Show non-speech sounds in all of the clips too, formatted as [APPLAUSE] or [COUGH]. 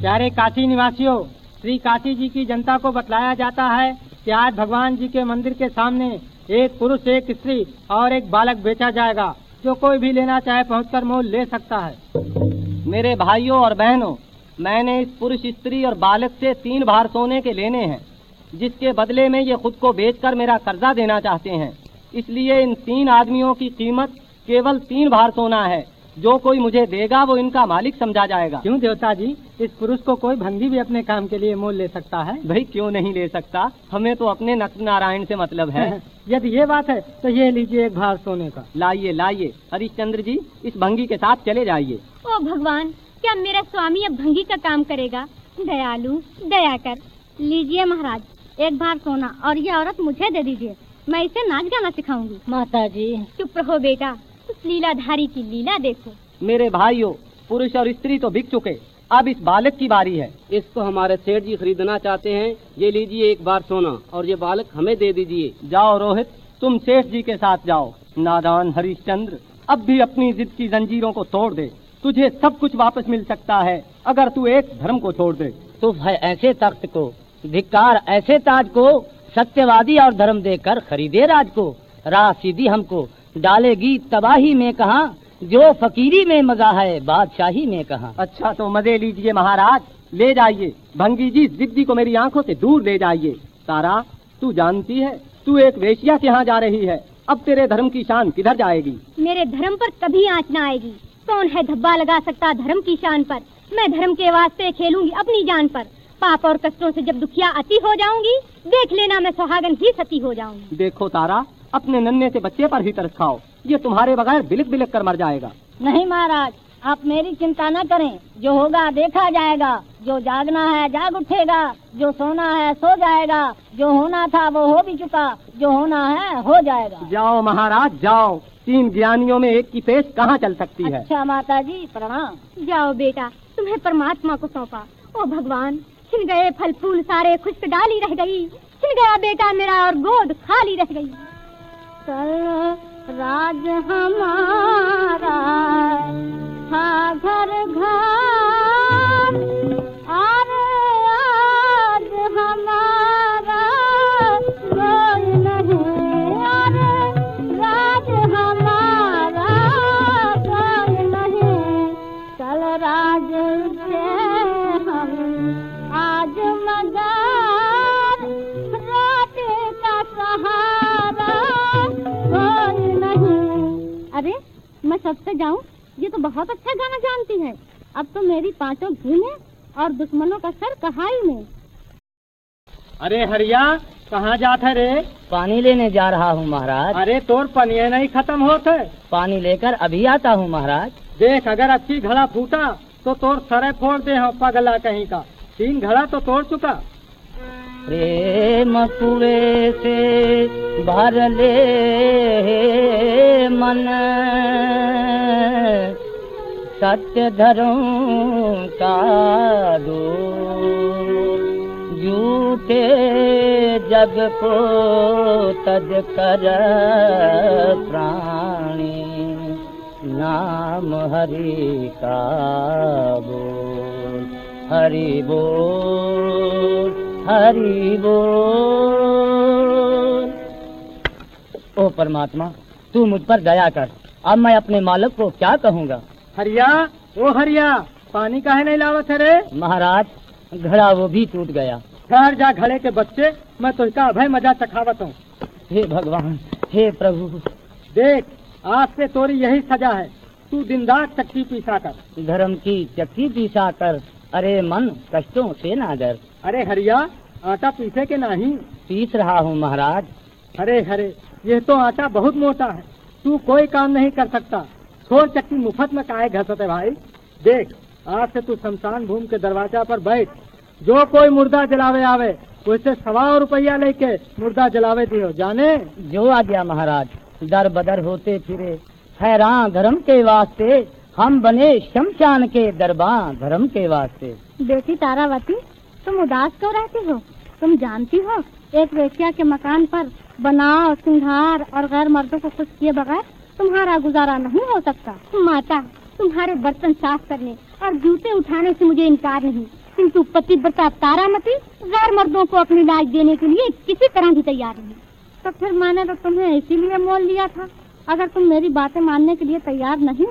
प्यारे काशी निवासियों, श्री काशी जी की जनता को बतलाया जाता है कि आज भगवान जी के मंदिर के सामने एक पुरुष, एक स्त्री और एक बालक बेचा जाएगा, जो कोई भी लेना चाहे पहुंचकर मोल ले सकता है। मेरे भाइयों और बहनों, मैंने इस पुरुष, स्त्री और बालक से तीन भार सोने के लेने हैं, जिसके बदले में ये खुद को बेचकर मेरा कर्जा देना चाहते हैं। इसलिए इन तीन आदमियों की कीमत केवल तीन भार सोना है। जो कोई मुझे देगा वो इनका मालिक समझा जाएगा। क्यों देवता जी? इस पुरुष को कोई भंगी भी अपने काम के लिए मोल ले सकता है? भाई क्यों नहीं ले सकता? हमें तो अपने नक्ष नारायण से मतलब है। [LAUGHS] यदि ये बात है तो ये लीजिए एक भार सोने का। लाइए लाइए। हरिश्चंद्र जी इस भंगी के साथ चले जाइए। ओ भगवान क्या मेरा स्वामी अब भंगी का काम करेगा? दयालु दया कर। लीजिए महाराज एक बार सोना और ये औरत मुझे दे दीजिए। मैं इसे नाच गाना सिखाऊँगी। माता जी चुप रहो बेटा। उस लीलाधारी की लीला देखो। मेरे भाइयों पुरुष और स्त्री तो बिक चुके। अब इस बालक की बारी है। इसको हमारे सेठ जी खरीदना चाहते हैं। ये लीजिए एक बार सोना और ये बालक हमें दे दीजिए। जाओ रोहित तुम सेठ जी के साथ जाओ। नादान हरिश्चंद्र अब भी अपनी जिद की जंजीरों को तोड़ दे। तुझे सब कुछ वापस मिल सकता है अगर तू एक धर्म को छोड़ दे। तो है ऐसे तख्त को धिक्कार ऐसे ताज को सत्यवादी और धर्म देकर खरीदे राज को राह सीधी हमको। डालेगी तबाही में कहा जो फकीरी में मज़ा है बादशाही में कहा। अच्छा तो मज़े लीजिए महाराज। ले जाइए। भंगी जी जिद्दी को मेरी आँखों से दूर ले जाइए। तारा तू जानती है तू एक वेश्या के यहाँ जा रही है। अब तेरे धर्म की शान किधर जाएगी? मेरे धर्म पर कभी आँच न आएगी। कौन है धब्बा लगा सकता धर्म की शान पर? मैं धर्म के वास्ते खेलूँगी अपनी जान पर। पाप और कष्टों से जब दुखिया अति हो जाऊँगी देख लेना मैं सुहागन ही सती हो जाऊँगी। देखो तारा अपने नन्हे से बच्चे पर ही तरस खाओ। ये तुम्हारे बगैर बिलक बिलक कर मर जाएगा। नहीं महाराज आप मेरी चिंता न करें। जो होगा देखा जाएगा। जो जागना है जाग उठेगा। जो सोना है सो जाएगा। जो होना था वो हो भी चुका। जो होना है हो जाएगा। जाओ महाराज जाओ। तीन ज्ञानियों में एक की पेश कहाँ चल सकती है? अच्छा माता जी प्रणाम। जाओ बेटा तुम्हें परमात्मा को सौंपा। ओ भगवान छिन गए फल फूल सारे खुश्क डाली रह गई। छिन गया बेटा मेरा और गोद खाली रह गई। चल राज हमारा था घर घर और आज हमारा नहीं और राज हमारा नहीं। चल राज मैं सबसे जाऊँ? ये तो बहुत अच्छा गाना जानती है। अब तो मेरी पाँचों घी में और दुश्मनों का सर कहाई में? अरे हरिया कहाँ जाते रे? पानी लेने जा रहा हूँ महाराज। अरे तोर पनिये नहीं खत्म होते पानी लेकर अभी आता हूँ महाराज। देख अगर अच्छी घड़ा फूटा तो तोर सरे फोड़ दे हम पगला कहीं का। तीन घड़ा तो तोड़ चुका। प्रेम कुए से भर ले। मन, सत्य धर्म का दो झूठे जग को तज कर प्राणी, नाम हरि का बोल। हरि बोल हरि बोल। ओ परमात्मा। तू मुझ पर दया कर। अब मैं अपने मालिक को क्या कहूँगा? हरिया ओ हरिया पानी काहे नहीं लावत है रे? महाराज घड़ा वो भी टूट गया। ठहर जा घड़े के बच्चे मैं तुझका अभय मज़ा चखावत हूँ। हे भगवान हे प्रभु। देख आज से तोरी यही सजा है। तू दिन रात चक्की पीसा कर। धर्म की चक्की पीसा कर। अरे मन कष्टों से ना डर। अरे हरिया आटा पीसे के नहीं। पीस रहा हूँ महाराज। अरे हरे ये तो आटा बहुत मोटा है। तू कोई काम नहीं कर सकता। छोड़ चक्की मुफत में काहे घसते भाई? देख आज से तू शमशान भूमि के दरवाज़ा पर बैठ। जो कोई मुर्दा जलावे आवे उसे सवा रुपया लेके मुर्दा जलावे दियो। जाने? जो आ गया महाराज दर बदर होते फिरे। हैरान धर्म के वास्ते हम बने शमशान के दरबार धर्म के वास्ते। बेटी तारावती तुम उदास क्यों रहती हो? तुम जानती हो एक वेश्या के मकान पर बनाव सिंगार और गैर मर्दों को खुश किए बगैर तुम्हारा गुजारा नहीं हो सकता। माता, तुम्हारे बर्तन साफ़ करने और जूते उठाने से मुझे इनकार नहीं। किंतु पतिव्रता तारामती गैर मर्दों को अपनी लाज देने के लिए किसी तरह भी तैयार नहीं। तो फिर मैंने तो तुम्हें इसीलिए मोल लिया था। अगर तुम मेरी बातें मानने के लिए तैयार नहीं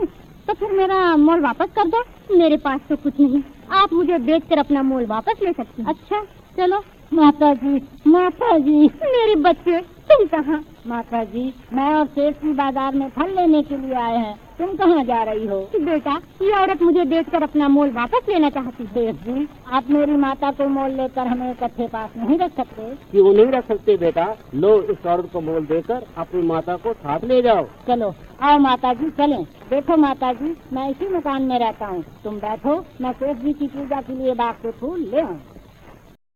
तो फिर मेरा मोल वापस कर दो। मेरे पास तो कुछ नहीं। आप मुझे बेचकर अपना मोल वापस ले सकती हैं। अच्छा चलो। माता जी माता जी मेरे बच्चे तुम कहाँ? माता जी मैं और सेठ की बाज़ार में फल लेने के लिए आए हैं। तुम कहाँ जा रही हो? बेटा ये औरत मुझे बेचकर अपना मोल वापस लेना चाहती है। जी आप मेरी माता को मोल लेकर हमें इकट्ठे पास नहीं रख सकते। क्यों नहीं रख सकते बेटा? लो इस औरत को मोल देकर अपनी माता को साथ ले जाओ। चलो आओ माता जी चले। देखो माता जी मैं इसी मकान में रहता हूँ। तुम बैठो मैं सेठ जी की पूजा के लिए बाग से फूल ले आऊँ।